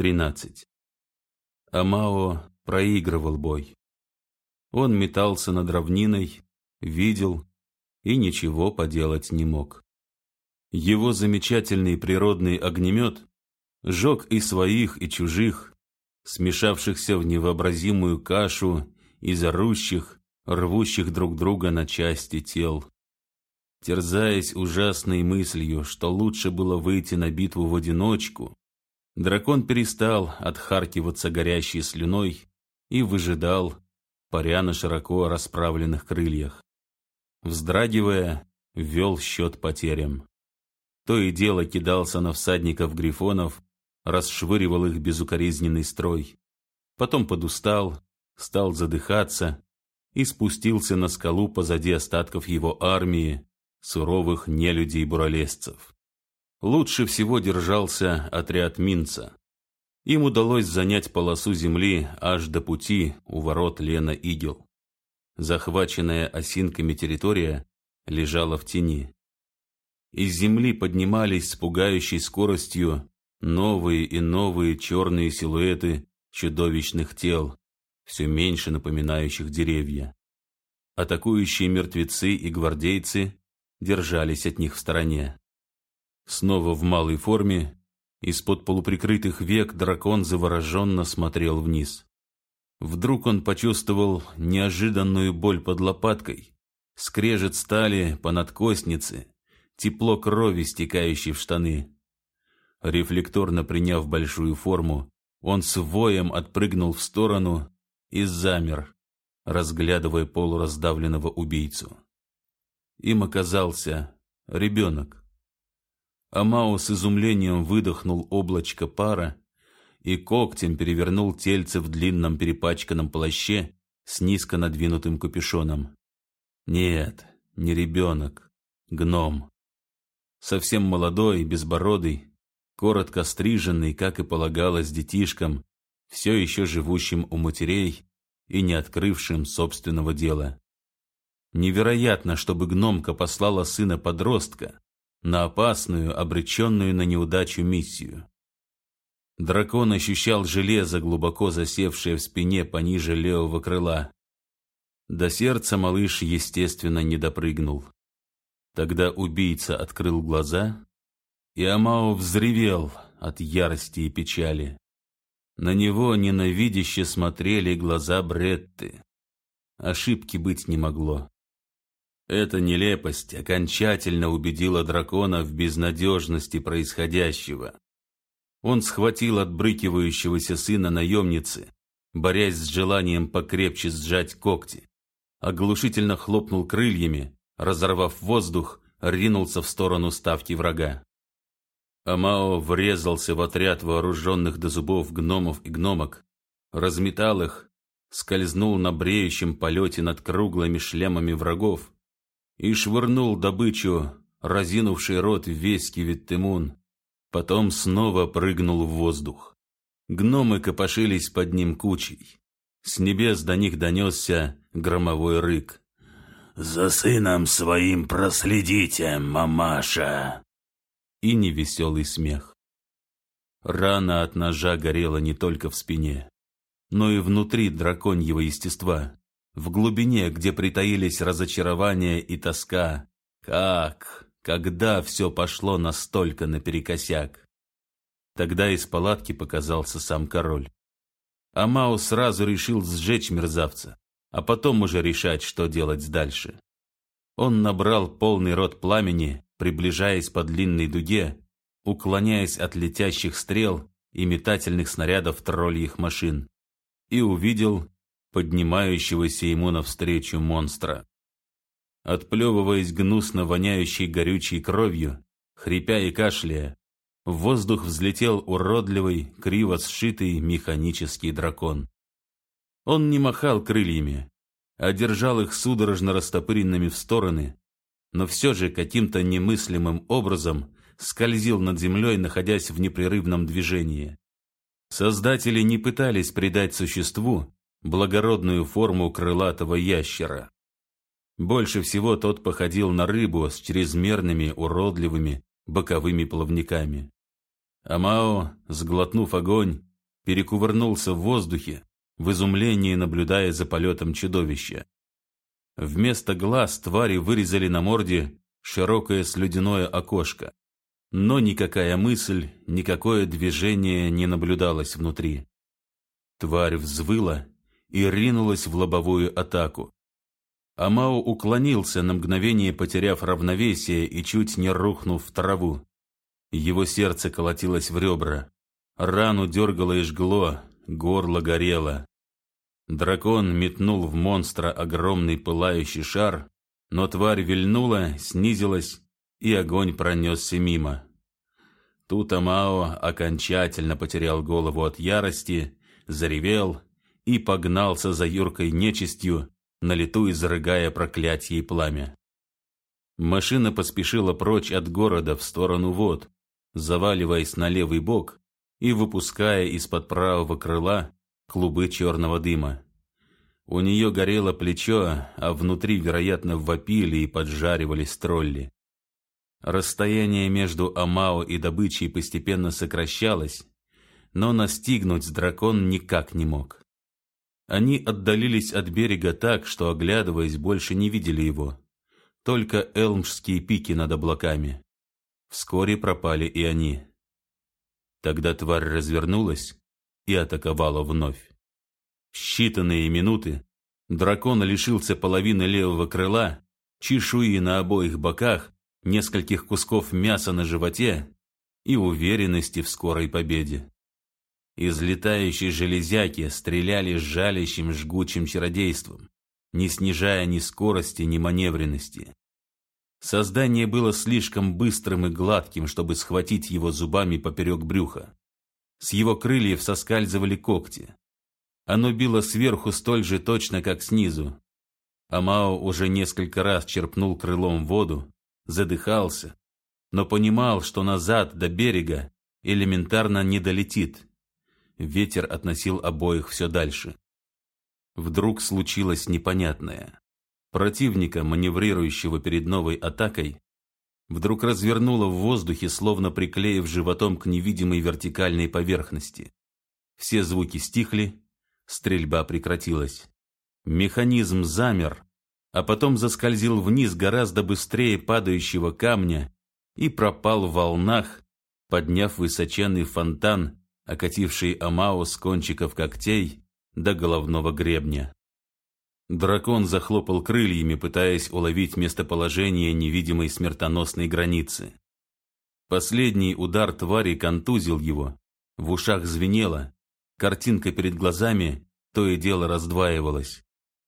13. Амао проигрывал бой. Он метался над равниной, видел и ничего поделать не мог. Его замечательный природный огнемет жег и своих, и чужих, смешавшихся в невообразимую кашу из орущих, рвущих друг друга на части тел. Терзаясь ужасной мыслью, что лучше было выйти на битву в одиночку, дракон перестал отхаркиваться горящей слюной и выжидал, паря на широко расправленных крыльях. Вздрагивая, вел счет потерям. То и дело кидался на всадников грифонов, расшвыривал их безукоризненный строй. Потом подустал, стал задыхаться и спустился на скалу позади остатков его армии, суровых нелюдей-буралесцев. Лучше всего держался отряд Минца. Им удалось занять полосу земли аж до пути у ворот Лена Игел. Захваченная осинками территория лежала в тени. Из земли поднимались с пугающей скоростью новые и новые черные силуэты чудовищных тел, все меньше напоминающих деревья. Атакующие мертвецы и гвардейцы держались от них в стороне. Снова в малой форме, из-под полуприкрытых век дракон завороженно смотрел вниз. Вдруг он почувствовал неожиданную боль под лопаткой, скрежет стали по надкоснице, тепло крови, стекающей в штаны. Рефлекторно приняв большую форму, он с воем отпрыгнул в сторону и замер, разглядывая полураздавленного убийцу. Им оказался ребенок. Амао с изумлением выдохнул облачко пара и когтем перевернул тельце в длинном перепачканном плаще с низко надвинутым капюшоном. Нет, не ребенок, гном. Совсем молодой, безбородый, коротко стриженный, как и полагалось детишкам, все еще живущим у матерей и не открывшим собственного дела. Невероятно, чтобы гномка послала сына-подростка на опасную, обреченную на неудачу миссию. Дракон ощущал железо, глубоко засевшее в спине пониже левого крыла. До сердца малыш, естественно, не допрыгнул. Тогда убийца открыл глаза и Амао взревел от ярости и печали. На него ненавидяще смотрели глаза Бретты. Ошибки быть не могло. Эта нелепость окончательно убедила дракона в безнадежности происходящего. Он схватил отбрыкивающегося сына наемницы, борясь с желанием покрепче сжать когти. Оглушительно хлопнул крыльями, разорвав воздух, ринулся в сторону ставки врага. Амао врезался в отряд вооруженных до зубов гномов и гномок, разметал их, скользнул на бреющем полете над круглыми шлемами врагов и швырнул добычу, разинувший рот весь кивиттымун, потом снова прыгнул в воздух. Гномы копошились под ним кучей. С небес до них донесся громовой рык. «За сыном своим проследите, мамаша!» и невеселый смех. Рана от ножа горела не только в спине, но и внутри драконьего естества, в глубине, где притаились разочарование и тоска. Как, когда все пошло настолько наперекосяк? Тогда из палатки показался сам король. Амао сразу решил сжечь мерзавца, а потом уже решать, что делать дальше. Он набрал полный рот пламени приближаясь по длинной дуге, уклоняясь от летящих стрел и метательных снарядов тролльих машин, и увидел поднимающегося ему навстречу монстра. Отплевываясь гнусно воняющей горючей кровью, хрипя и кашляя, в воздух взлетел уродливый, криво сшитый механический дракон. Он не махал крыльями, а держал их судорожно растопыренными в стороны, но все же каким-то немыслимым образом скользил над землей, находясь в непрерывном движении. Создатели не пытались придать существу благородную форму крылатого ящера. Больше всего тот походил на рыбу с чрезмерными уродливыми боковыми плавниками. Амао, сглотнув огонь, перекувырнулся в воздухе, в изумлении наблюдая за полетом чудовища. Вместо глаз твари вырезали на морде широкое слюдяное окошко, но никакая мысль, никакое движение не наблюдалось внутри. Тварь взвыла и ринулась в лобовую атаку. Амао уклонился на мгновение, потеряв равновесие и чуть не рухнув в траву. Его сердце колотилось в ребра. Рану дергало и жгло, горло горело. Дракон метнул в монстра огромный пылающий шар, но тварь вильнула, снизилась, и огонь пронесся мимо. Тут Амао окончательно потерял голову от ярости, заревел и погнался за юркой нечистью, на лету изрыгая проклятие и пламя. Машина поспешила прочь от города в сторону вод, заваливаясь на левый бок и выпуская из-под правого крыла клубы черного дыма. У нее горело плечо, а внутри, вероятно, вопили и поджаривались тролли. Расстояние между Амао и добычей постепенно сокращалось, но настигнуть дракон никак не мог. Они отдалились от берега так, что, оглядываясь, больше не видели его. Только элмшские пики над облаками. Вскоре пропали и они. Тогда тварь развернулась и атаковала вновь. В считанные минуты дракон лишился половины левого крыла, чешуи на обоих боках, нескольких кусков мяса на животе и уверенности в скорой победе. Из летающей железяки стреляли с жалящим жгучим чародейством, не снижая ни скорости, ни маневренности. Создание было слишком быстрым и гладким, чтобы схватить его зубами поперек брюха. С его крыльев соскальзывали когти. Оно било сверху столь же точно, как снизу. Амао уже несколько раз черпнул крылом воду, задыхался, но понимал, что назад до берега элементарно не долетит. Ветер относил обоих все дальше. Вдруг случилось непонятное. Противника, маневрирующего перед новой атакой, вдруг развернуло в воздухе, словно приклеив животом к невидимой вертикальной поверхности. Все звуки стихли, стрельба прекратилась. Механизм замер, а потом заскользил вниз гораздо быстрее падающего камня и пропал в волнах, подняв высоченный фонтан, окативший Амао с кончиков когтей до головного гребня. Дракон захлопал крыльями, пытаясь уловить местоположение невидимой смертоносной границы. Последний удар твари контузил его, в ушах звенело, картинка перед глазами то и дело раздваивалась.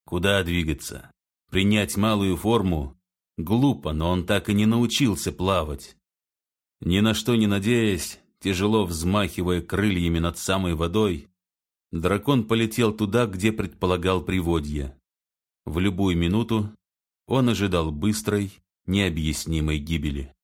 Куда двигаться? Принять малую форму? Глупо, но он так и не научился плавать. Ни на что не надеясь, тяжело взмахивая крыльями над самой водой, дракон полетел туда, где предполагал приводье. В любую минуту он ожидал быстрой, необъяснимой гибели.